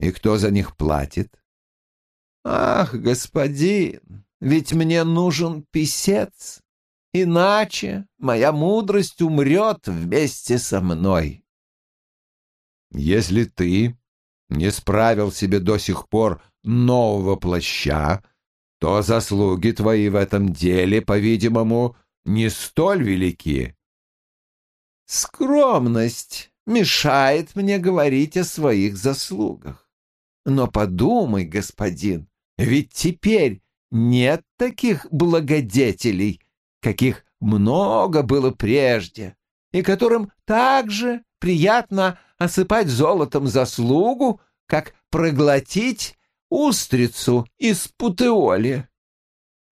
И кто за них платит? Ах, господин, ведь мне нужен писец, иначе моя мудрость умрет вместе со мной. Если ты не справил себе до сих пор нового плаща, то заслуги твои в этом деле, по-видимому, не столь велики. Скромность мешает мне говорить о своих заслугах. Но подумай, господин, ведь теперь нет таких благодетелей, каких много было прежде, и которым также приятно осыпать золотом заслугу, как проглотить устрицу из путеоли.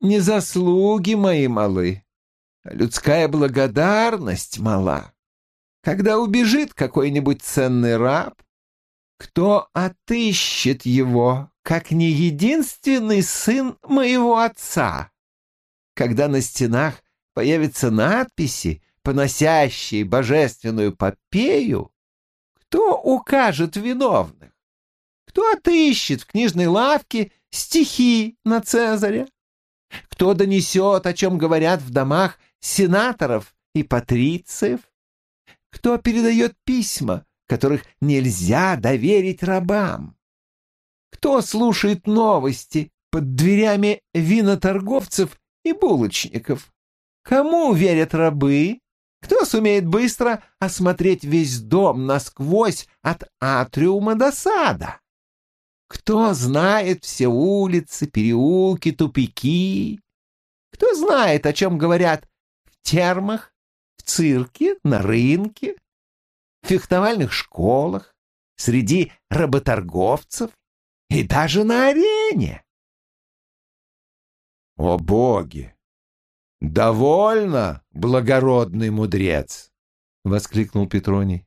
Не заслуги мои малы, а людская благодарность мала. Когда убежит какой-нибудь ценный раб, кто отыщет его, как не единственный сын моего отца? Когда на стенах появятся надписи, поносящие божественную попею, кто укажет виновных? Кто отыщет в книжной лавке стихи на Цезаря? Кто донесет, о чем говорят в домах сенаторов и патрициев? Кто передает письма, которых нельзя доверить рабам? Кто слушает новости под дверями виноторговцев и булочников? Кому верят рабы? Кто сумеет быстро осмотреть весь дом насквозь от атриума до сада? Кто знает все улицы, переулки, тупики? Кто знает, о чем говорят в термах, в цирке, на рынке, фехтовальных школах, среди работорговцев и даже на арене? О боги! «Довольно, благородный мудрец!» — воскликнул Петроний.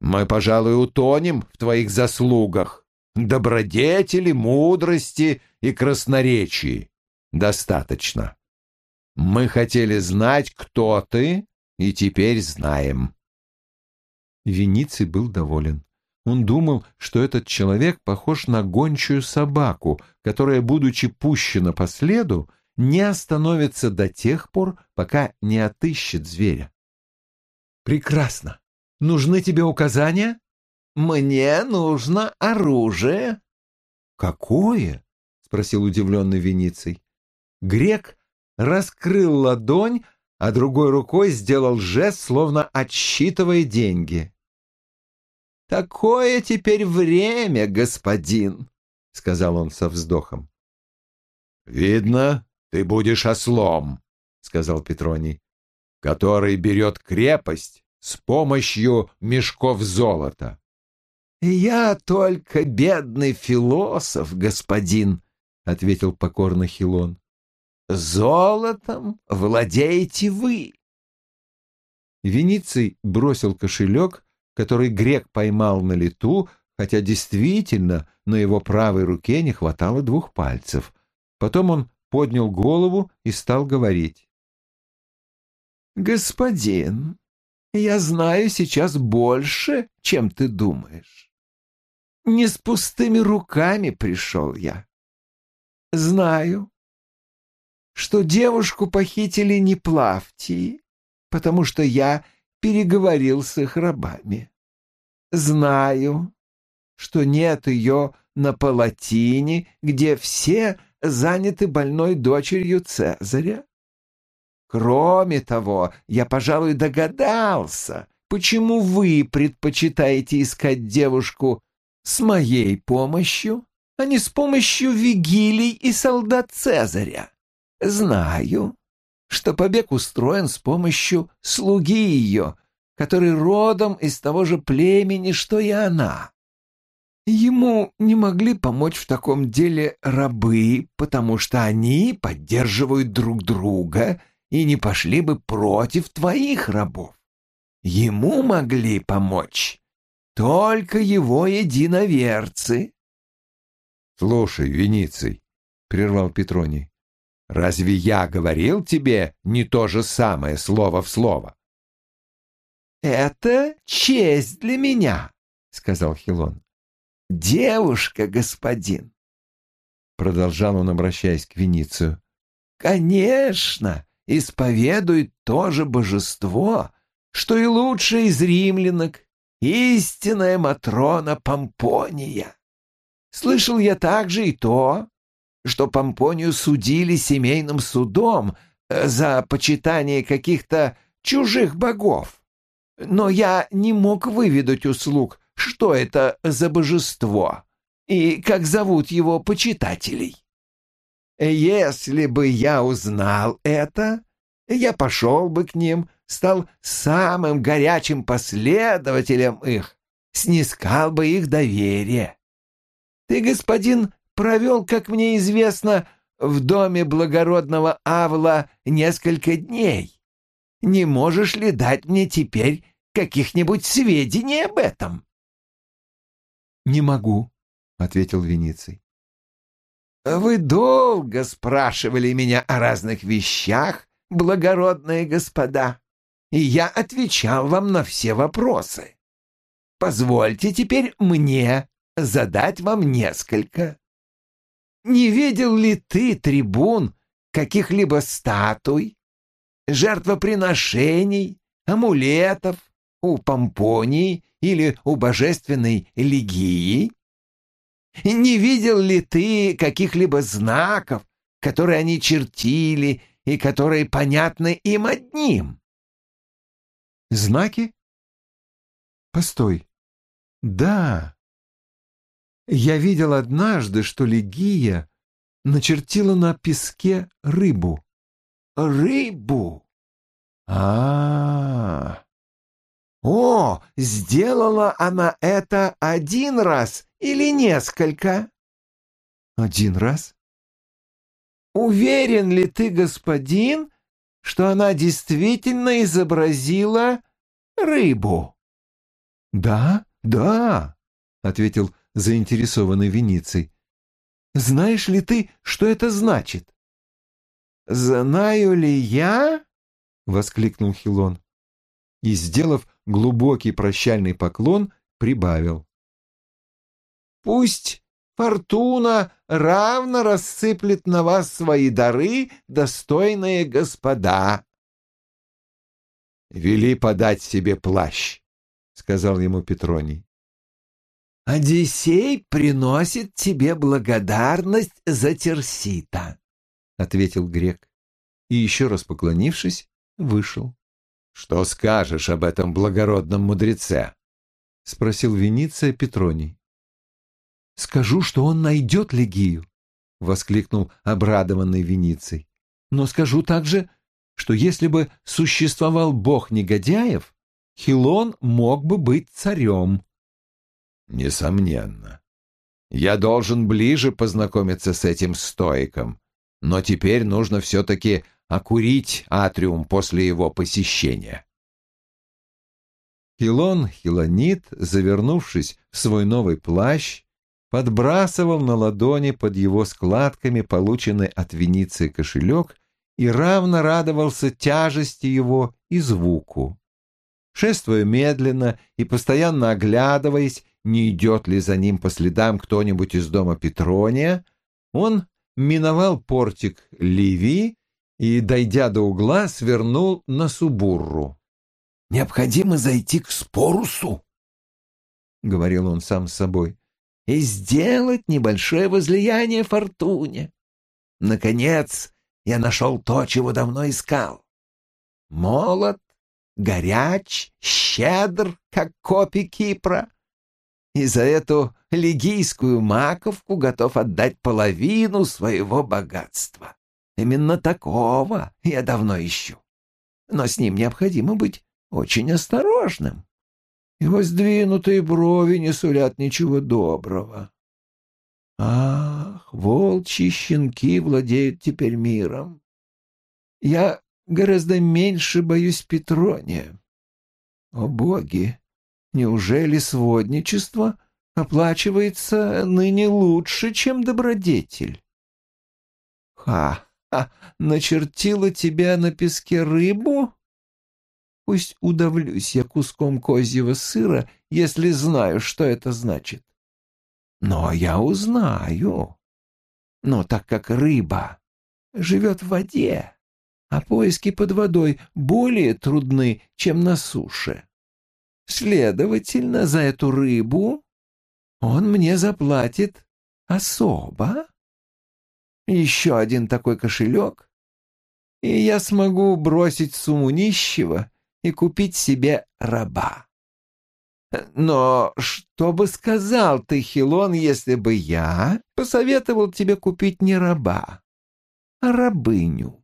«Мы, пожалуй, утонем в твоих заслугах, добродетели, мудрости и красноречии. Достаточно. Мы хотели знать, кто ты, и теперь знаем». Вениций был доволен. Он думал, что этот человек похож на гончую собаку, которая, будучи пущена по следу, не остановится до тех пор, пока не отыщет зверя. «Прекрасно. Нужны тебе указания?» «Мне нужно оружие». «Какое?» — спросил удивленный Вениций. Грек раскрыл ладонь, а другой рукой сделал жест, словно отсчитывая деньги. «Такое теперь время, господин», — сказал он со вздохом. «Видно, ты будешь ослом, — сказал Петроний, — который берет крепость с помощью мешков золота. — Я только бедный философ, господин, — ответил покорно Хилон. — Золотом владеете вы. Вениций бросил кошелек, который грек поймал на лету, хотя действительно на его правой руке не хватало двух пальцев. Потом он поднял голову и стал говорить. «Господин, я знаю сейчас больше, чем ты думаешь. Не с пустыми руками пришел я. Знаю, что девушку похитили не Плавтии, потому что я переговорил с их рабами. Знаю, что нет ее на Палатине, где все заняты больной дочерью Цезаря. Кроме того, я, пожалуй, догадался, почему вы предпочитаете искать девушку с моей помощью, а не с помощью Вигилий и солдат Цезаря. Знаю, что побег устроен с помощью слуги ее, который родом из того же племени, что и она. Ему не могли помочь в таком деле рабы, потому что они поддерживают друг друга и не пошли бы против твоих рабов. Ему могли помочь только его единоверцы. — Слушай, Вениций, — прервал Петроний, — разве я говорил тебе не то же самое слово в слово? — Это честь для меня, — сказал Хилон. девушка, господин, — продолжал он, обращаясь к Веницию, — конечно, исповедует то же божество, что и лучшая из римлянок, истинная Матрона Помпония. Слышал я также и то, что Помпонию судили семейным судом э, за почитание каких-то чужих богов. Но я не мог выведать услуг, что это за божество и как зовут его почитателей. Если бы я узнал это, я пошел бы к ним, стал самым горячим последователем их, снискал бы их доверие. Ты, господин, провел, как мне известно, в доме благородного Авла несколько дней. Не можешь ли дать мне теперь каких-нибудь сведений об этом? — Не могу, — ответил Вениций. — Вы долго спрашивали меня о разных вещах, благородные господа, и я отвечал вам на все вопросы. Позвольте теперь мне задать вам несколько. Не видел ли ты, трибун, каких-либо статуй, жертвоприношений, амулетов у Помпонии или у божественной Лигии? Не видел ли ты каких-либо знаков, которые они чертили и которые понятны им одним? Знаки? Постой. Да. Я видел однажды, что Легия начертила на песке рыбу. Рыбу? А, -а, а О, сделала она это один раз или несколько? Один раз. Уверен ли ты, господин, что она действительно изобразила рыбу? Да, да, ответил заинтересованный Вениций. Знаешь ли ты, что это значит? Знаю ли я? воскликнул Хилон и, сделав глубокий прощальный поклон, прибавил. Пусть фортуна равно рассыплет на вас свои дары, достойные господа. «Вели подать себе плащ», — сказал ему Петроний. «Одиссей приносит тебе благодарность за Терсита», — ответил грек. И еще раз поклонившись, вышел. «Что скажешь об этом благородном мудреце?» — спросил Вениция Петроний. «Скажу, что он найдет Легию», — воскликнул обрадованный Вениций. «Но скажу также, что если бы существовал бог негодяев, Хилон мог бы быть царем». «Несомненно. Я должен ближе познакомиться с этим стоиком, но теперь нужно все-таки окурить атриум после его посещения». Хилон Хилонит, завернувшись в свой новый плащ, подбрасывал на ладони под его складками полученный от Вениции кошелек и равно радовался тяжести его и звуку. Шествуя медленно и постоянно оглядываясь, не идет ли за ним по следам кто-нибудь из дома Петрония, он миновал портик Ливии и, дойдя до угла, свернул на Субурру. «Необходимо зайти к Спорусу», — говорил он сам с собой и сделать небольшое возлияние фортуне. Наконец, я нашел то, чего давно искал. Молод, горяч, щедр, как копи Кипра. И за эту лигийскую маковку готов отдать половину своего богатства. Именно такого я давно ищу. Но с ним необходимо быть очень осторожным. Его сдвинутые брови не сулят ничего доброго. Ах, волчьи щенки владеют теперь миром. Я гораздо меньше боюсь Петрония. О боги, неужели сводничество оплачивается ныне лучше, чем добродетель? Ха-ха, начертила тебя на песке рыбу? Пусть удавлюсь я куском козьего сыра, если знаю, что это значит. Но я узнаю. Но так как рыба живет в воде, а поиски под водой более трудны, чем на суше, следовательно, за эту рыбу он мне заплатит особо. Еще один такой кошелек, и я смогу бросить сумму нищего и купить себе раба. Но что бы сказал ты, Хилон, если бы я посоветовал тебе купить не раба, а рабыню?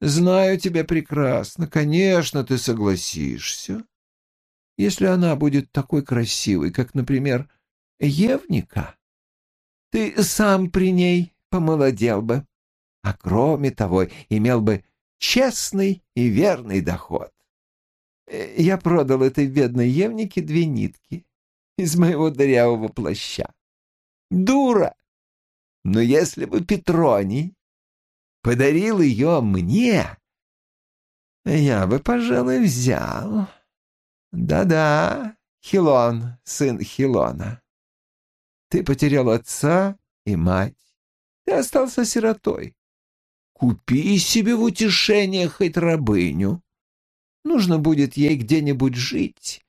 Знаю тебя прекрасно, конечно, ты согласишься, если она будет такой красивой, как, например, Евника. Ты сам при ней помолодел бы, а кроме того имел бы честный и верный доход. Э, я продал этой бедной Евнике две нитки из моего дырявого плаща. Дура! Но если бы Петроний подарил ее мне, я бы, пожалуй, взял. Да-да, Хилон, сын Хилона. Ты потерял отца и мать. Ты остался сиротой. Купи себе в утешение хоть рабыню. Нужно будет ей где-нибудь жить,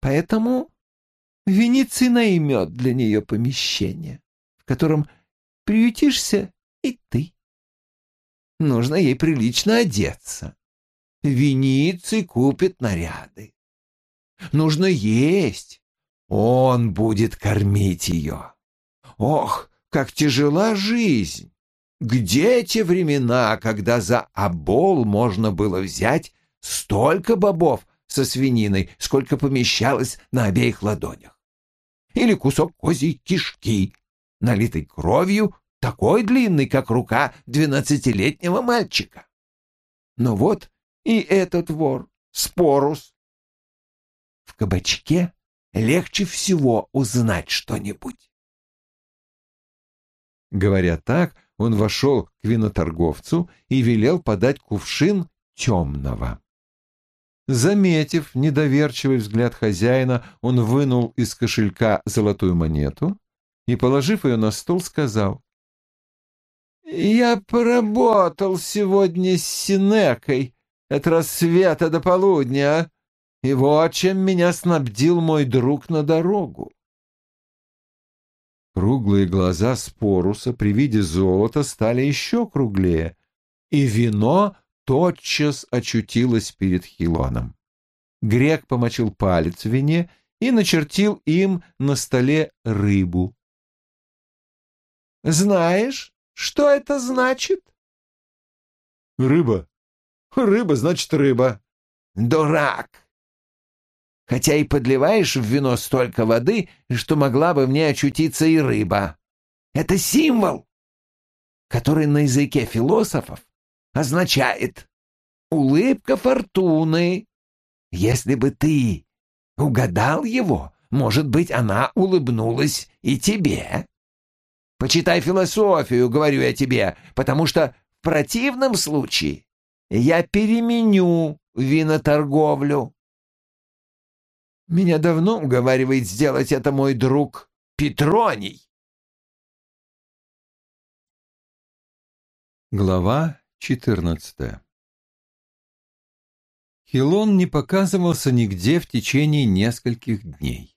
поэтому Вениций наймет для нее помещение, в котором приютишься и ты. Нужно ей прилично одеться. Вениций купит наряды. Нужно есть. Он будет кормить ее. Ох, как тяжела жизнь! Где те времена, когда за обол можно было взять столько бобов со свининой, сколько помещалось на обеих ладонях? Или кусок козьей кишки, налитой кровью, такой длинный, как рука двенадцатилетнего мальчика? Но вот и этот вор, Спорус. Кабачке легче всего узнать что-нибудь. Говоря так, он вошел к виноторговцу и велел подать кувшин темного. Заметив недоверчивый взгляд хозяина, он вынул из кошелька золотую монету и, положив ее на стол, сказал, «Я поработал сегодня с Синекой от рассвета до полудня, и вот чем меня снабдил мой друг на дорогу. Круглые глаза Споруса при виде золота стали еще круглее, и вино тотчас очутилось перед Хилоном. Грек помочил палец в вине и начертил им на столе рыбу. «Знаешь, что это значит?» «Рыба. Рыба значит рыба». «Дурак! Хотя и подливаешь в вино столько воды, что могла бы в ней очутиться и рыба. Это символ, который на языке философов означает «улыбка фортуны». Если бы ты угадал его, может быть, она улыбнулась и тебе. Почитай философию, говорю я тебе, потому что в противном случае я переменю виноторговлю. Меня давно уговаривает сделать это мой друг Петроний. Глава четырнадцатая Хилон не показывался нигде в течение нескольких дней.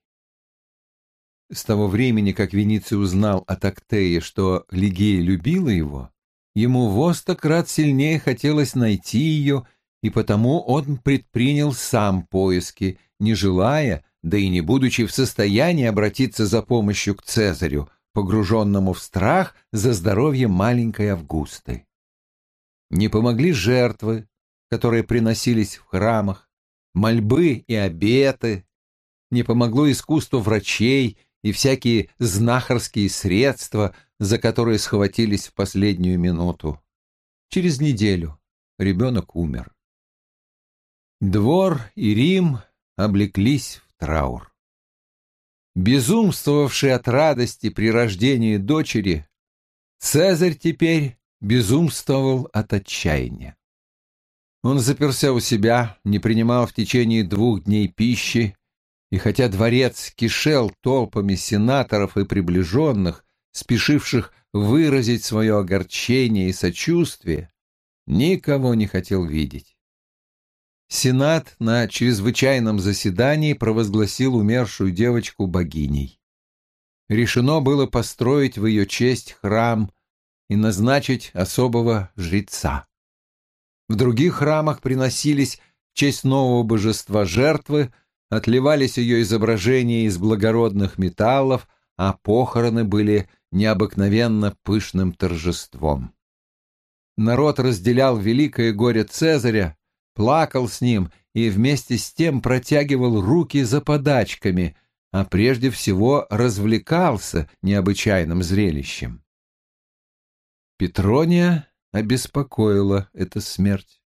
С того времени, как Вениций узнал от Актея, что Лигея любила его, ему в остократ сильнее хотелось найти ее, и потому он предпринял сам поиски, не желая, да и не будучи в состоянии обратиться за помощью к Цезарю, погруженному в страх за здоровье маленькой Августы. Не помогли жертвы, которые приносились в храмах, мольбы и обеты, не помогло искусство врачей и всякие знахарские средства, за которые схватились в последнюю минуту. Через неделю ребенок умер. Двор и Рим облеклись в траур. Безумствовавший от радости при рождении дочери, Цезарь теперь безумствовал от отчаяния. Он заперся у себя, не принимал в течение двух дней пищи И хотя дворец кишел толпами сенаторов и приближенных, спешивших выразить свое огорчение и сочувствие, никого не хотел видеть. Сенат на чрезвычайном заседании провозгласил умершую девочку богиней. Решено было построить в ее честь храм и назначить особого жреца. В других храмах приносились в честь нового божества жертвы, отливались ее изображения из благородных металлов, а похороны были необыкновенно пышным торжеством. Народ разделял великое горе Цезаря, плакал с ним и вместе с тем протягивал руки за подачками, а прежде всего развлекался необычайным зрелищем. Петрония обеспокоила эта смерть.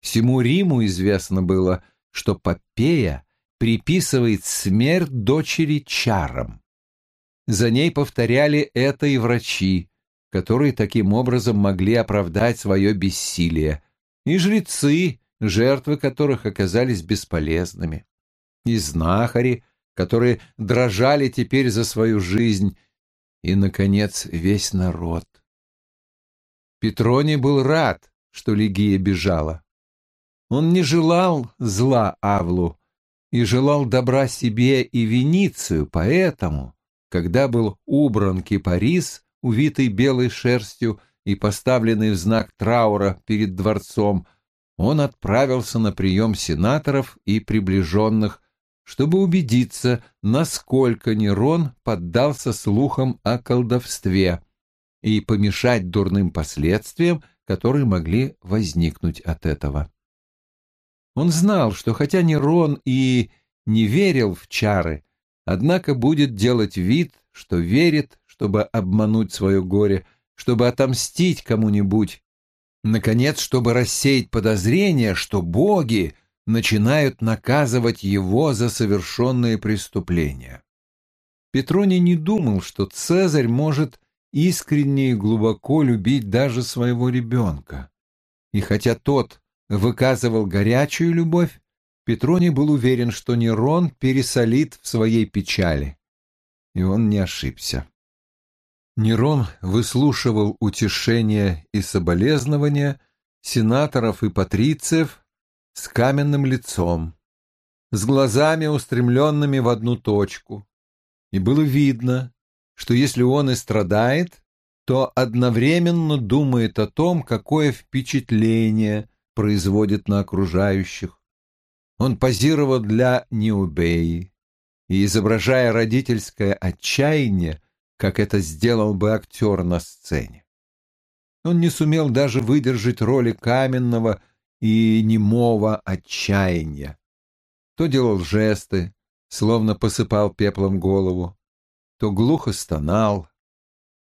Всему Риму известно было, что Попея приписывает смерть дочери чарам. За ней повторяли это и врачи, которые таким образом могли оправдать свое бессилие, и жрецы, жертвы которых оказались бесполезными, и знахари, которые дрожали теперь за свою жизнь, и, наконец, весь народ. Петроний был рад, что Лигия бежала. Он не желал зла Авлу и желал добра себе и Веницию, поэтому, когда был убран кипарис, увитый белой шерстью и поставленный в знак траура перед дворцом, он отправился на прием сенаторов и приближенных, чтобы убедиться, насколько Нерон поддался слухам о колдовстве и помешать дурным последствиям, которые могли возникнуть от этого. Он знал, что хотя Нерон и не верил в чары, однако будет делать вид, что верит, чтобы обмануть свое горе, чтобы отомстить кому-нибудь, наконец, чтобы рассеять подозрение, что боги начинают наказывать его за совершенные преступления. Петроний не думал, что Цезарь может искренне и глубоко любить даже своего ребенка. И хотя тот выказывал горячую любовь, Петроний был уверен, что Нерон пересолит в своей печали. И он не ошибся. Нерон выслушивал утешения и соболезнования сенаторов и патрициев с каменным лицом, с глазами, устремленными в одну точку. И было видно, что если он и страдает, то одновременно думает о том, какое впечатление производит на окружающих. Он позировал для Неубеи и, изображая родительское отчаяние, как это сделал бы актер на сцене. Он не сумел даже выдержать роли каменного и немого отчаяния. То делал жесты, словно посыпал пеплом голову, то глухо стонал,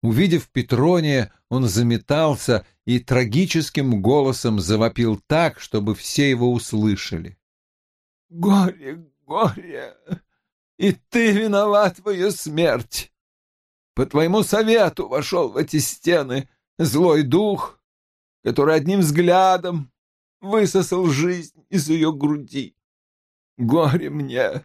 Увидев Петрония, он заметался и трагическим голосом завопил так, чтобы все его услышали. «Горе, горе! И ты виноват в ее смерть! По твоему совету вошел в эти стены злой дух, который одним взглядом высосал жизнь из ее груди. Горе мне!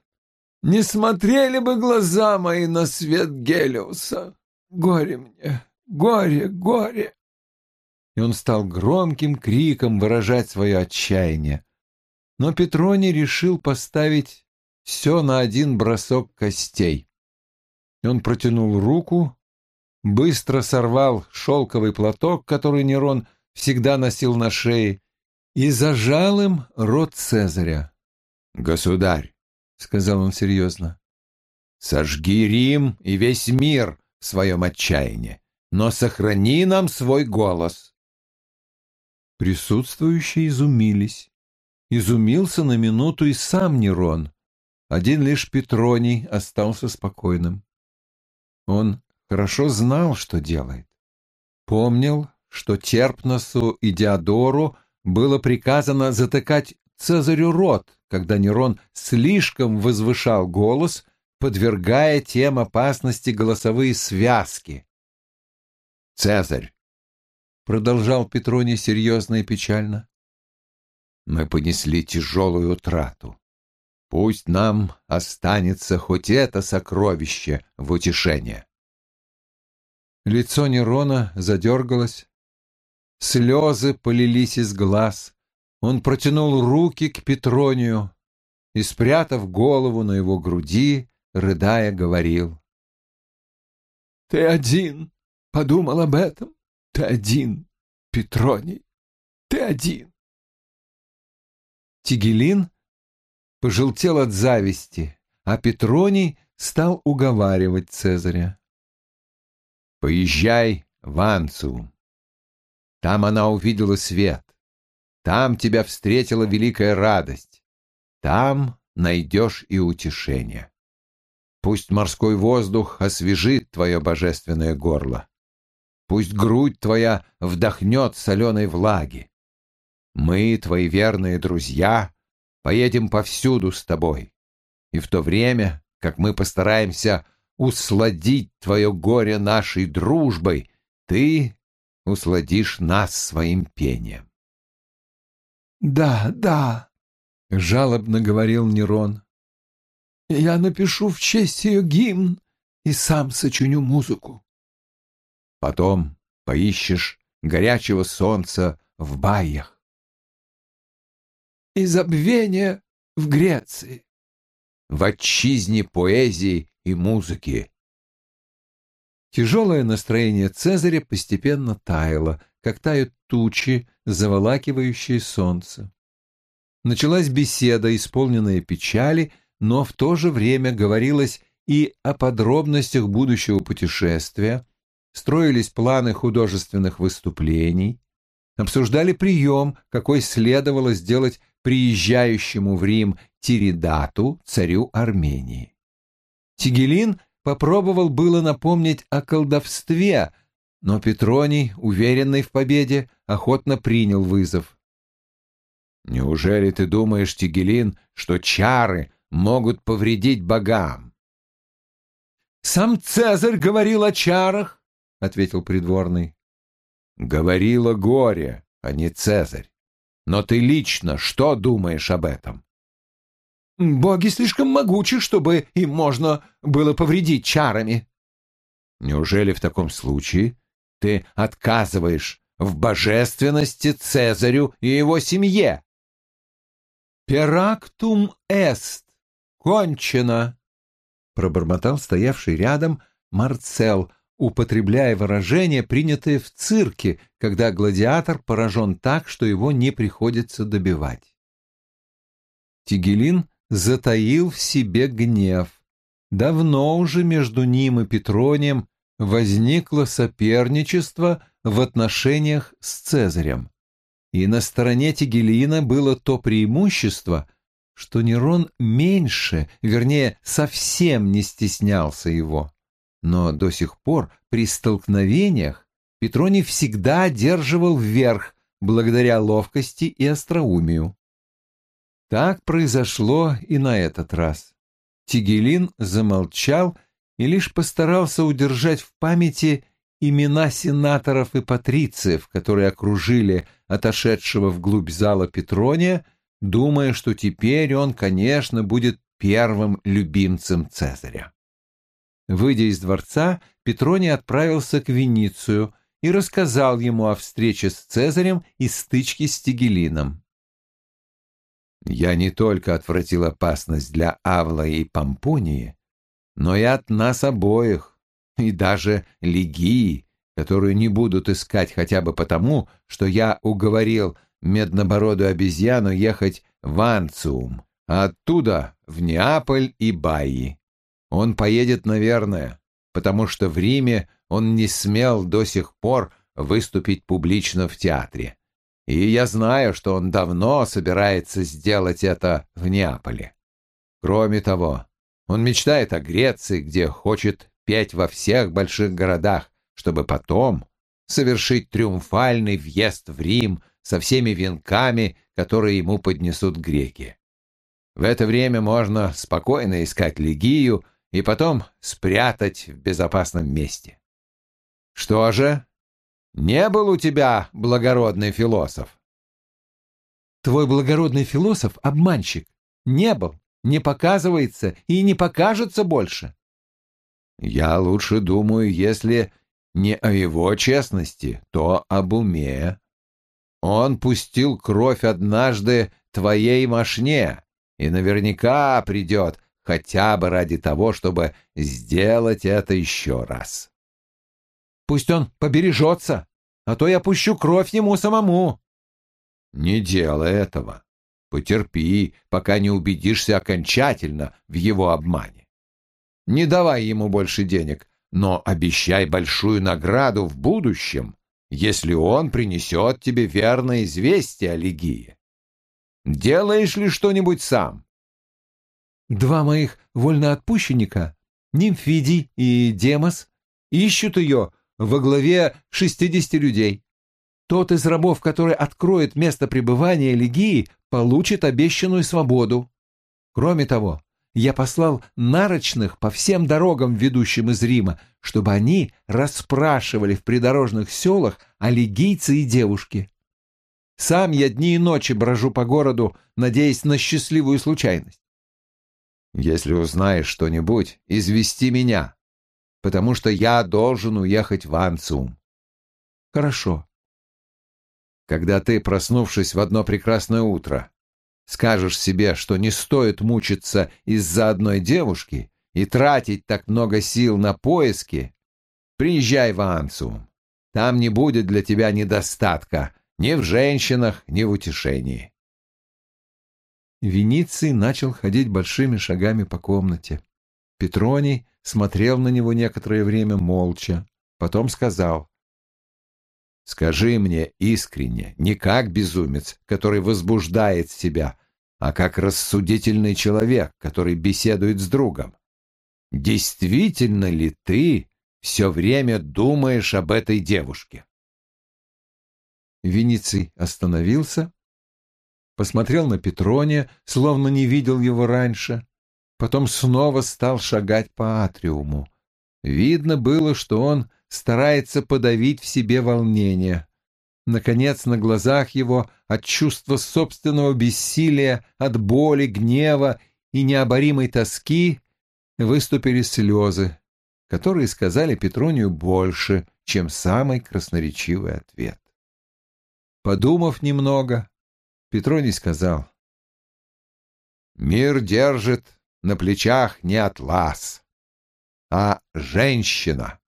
Не смотрели бы глаза мои на свет Гелиуса!» Горе мне, горе, горе!» И он стал громким криком выражать свое отчаяние. Но Петроний решил поставить все на один бросок костей. Он протянул руку, быстро сорвал шелковый платок, который Нерон всегда носил на шее, и зажал им рот Цезаря. «Государь», — сказал он серьезно, — «сожги Рим и весь мир, в своем отчаянии, но сохрани нам свой голос. Присутствующие изумились. Изумился на минуту и сам Нерон. Один лишь Петроний остался спокойным. Он хорошо знал, что делает. Помнил, что Терпносу и Диодору было приказано затыкать Цезарю рот, когда Нерон слишком возвышал голос подвергая тем опасности голосовые связки. «Цезарь!» — продолжал Петроний серьезно и печально. «Мы понесли тяжелую утрату. Пусть нам останется хоть это сокровище в утешение. Лицо Нерона задергалось, слезы полились из глаз. Он протянул руки к Петронию и, спрятав голову на его груди, рыдая, говорил. «Ты один подумал об этом? Ты один, Петроний, ты один!» Тигелин пожелтел от зависти, а Петроний стал уговаривать Цезаря. «Поезжай в Анцу. Там она увидела свет. Там тебя встретила великая радость. Там найдешь и утешение. Пусть морской воздух освежит твое божественное горло. Пусть грудь твоя вдохнет соленой влаги. Мы, твои верные друзья, поедем повсюду с тобой. И в то время, как мы постараемся усладить твое горе нашей дружбой, ты усладишь нас своим пением. «Да, да», — жалобно говорил Нерон. «Я напишу в честь ее гимн и сам сочиню музыку». Потом поищешь горячего солнца в баях и забвение в Греции. В отчизне поэзии и музыки. Тяжелое настроение Цезаря постепенно таяло, как тают тучи, заволакивающие солнце. Началась беседа, исполненная печали, но в то же время говорилось и о подробностях будущего путешествия, строились планы художественных выступлений, обсуждали прием, какой следовало сделать приезжающему в Рим Тиридату, царю Армении. Тигелин попробовал было напомнить о колдовстве, но Петроний, уверенный в победе, охотно принял вызов. «Неужели ты думаешь, Тигелин, что чары могут повредить богам?» «Сам Цезарь говорил о чарах», — ответил придворный. «Говорило горе, а не Цезарь. Но ты лично что думаешь об этом? Боги слишком могучи, чтобы им можно было повредить чарами. Неужели в таком случае ты отказываешь в божественности Цезарю и его семье? «Перактум эст! Кончено!» — пробормотал стоявший рядом Марцел, употребляя выражение, принятое в цирке, когда гладиатор поражен так, что его не приходится добивать. Тигелин затаил в себе гнев. Давно уже между ним и Петронием возникло соперничество в отношениях с Цезарем. И на стороне Тигелина было то преимущество, что Нерон меньше, вернее, совсем не стеснялся его но до сих пор при столкновениях Петроний всегда одерживал вверх благодаря ловкости и остроумию. Так произошло и на этот раз. Тигелин замолчал и лишь постарался удержать в памяти имена сенаторов и патрициев, которые окружили отошедшего вглубь зала Петрония, думая, что теперь он, конечно, будет первым любимцем Цезаря. Выйдя из дворца, Петроний отправился к Веницию и рассказал ему о встрече с Цезарем и стычке с Тигелином. «Я не только отвратил опасность для Авла и Помпонии, но и от нас обоих, и даже Лигии, которую не будут искать хотя бы потому, что я уговорил меднобородую обезьяну ехать в Анциум, а оттуда в Неаполь и Баи. Он поедет, наверное, потому что в Риме он не смел до сих пор выступить публично в театре. И я знаю, что он давно собирается сделать это в Неаполе. Кроме того, он мечтает о Греции, где хочет петь во всех больших городах, чтобы потом совершить триумфальный въезд в Рим со всеми венками, которые ему поднесут греки. В это время можно спокойно искать Легию и потом спрятать в безопасном месте. Что же, не был у тебя благородный философ? Твой благородный философ — обманщик. Не был, не показывается и не покажется больше. Я лучше думаю, если не о его честности, то об уме. Он пустил кровь однажды твоей мошне и наверняка придет хотя бы ради того, чтобы сделать это еще раз. Пусть он побережется, а то я пущу кровь ему самому. Не делай этого. Потерпи, пока не убедишься окончательно в его обмане. Не давай ему больше денег, но обещай большую награду в будущем, если он принесет тебе верное известие о Лигии. Делаешь ли что-нибудь сам? Два моих вольноотпущенника, Нимфидий и Демос, ищут ее во главе шестидесяти людей. Тот из рабов, который откроет место пребывания Легии, получит обещанную свободу. Кроме того, я послал нарочных по всем дорогам, ведущим из Рима, чтобы они расспрашивали в придорожных селах о легийце и девушке. Сам я дни и ночи брожу по городу, надеясь на счастливую случайность. Если узнаешь что-нибудь, извести меня, потому что я должен уехать в Анциум. Хорошо. Когда ты, проснувшись в одно прекрасное утро, скажешь себе, что не стоит мучиться из-за одной девушки и тратить так много сил на поиски, приезжай в Анциум. Там не будет для тебя недостатка ни в женщинах, ни в утешении. Вениций начал ходить большими шагами по комнате. Петроний смотрел на него некоторое время молча, потом сказал. «Скажи мне искренне, не как безумец, который возбуждает себя, а как рассудительный человек, который беседует с другом. Действительно ли ты все время думаешь об этой девушке?» Вениций остановился, посмотрел на Петрония, словно не видел его раньше, потом снова стал шагать по атриуму. Видно было, что он старается подавить в себе волнение. Наконец, на глазах его от чувства собственного бессилия, от боли, гнева и необоримой тоски выступили слезы, которые сказали Петронию больше, чем самый красноречивый ответ. Подумав немного, Петроний сказал. «Мир держит на плечах не атлас, а женщина.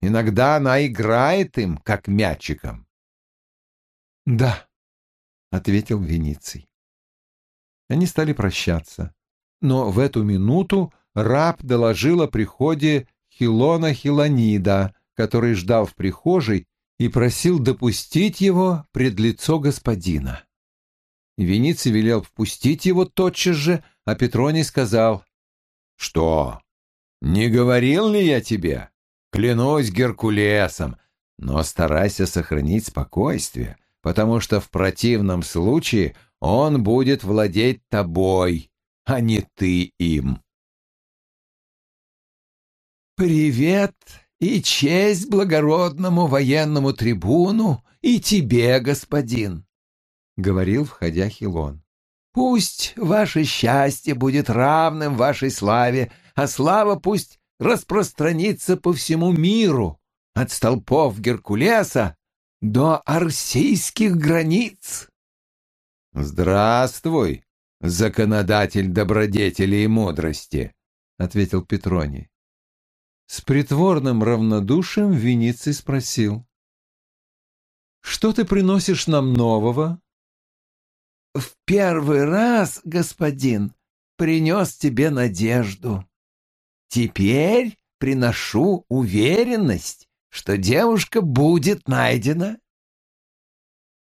Иногда она играет им, как мячиком». «Да», — ответил Вениций. Они стали прощаться, но в эту минуту раб доложил о приходе Хилона Хилонида, который ждал в прихожей и просил допустить его пред лицо господина. Вениций велел впустить его тотчас же, а Петроний сказал, «Что? Не говорил ли я тебе? Клянусь Геркулесом, но старайся сохранить спокойствие, потому что в противном случае он будет владеть тобой, а не ты им». «Привет и честь благородному военному трибуну и тебе, господин!» — говорил, входя Хилон. «Пусть ваше счастье будет равным вашей славе, а слава пусть распространится по всему миру, от столпов Геркулеса до арсийских границ». «Здравствуй, законодатель добродетели и мудрости», — ответил Петроний. С притворным равнодушием Вениций спросил. «Что ты приносишь нам нового?» В первый раз, господин, принес тебе надежду. Теперь приношу уверенность, что девушка будет найдена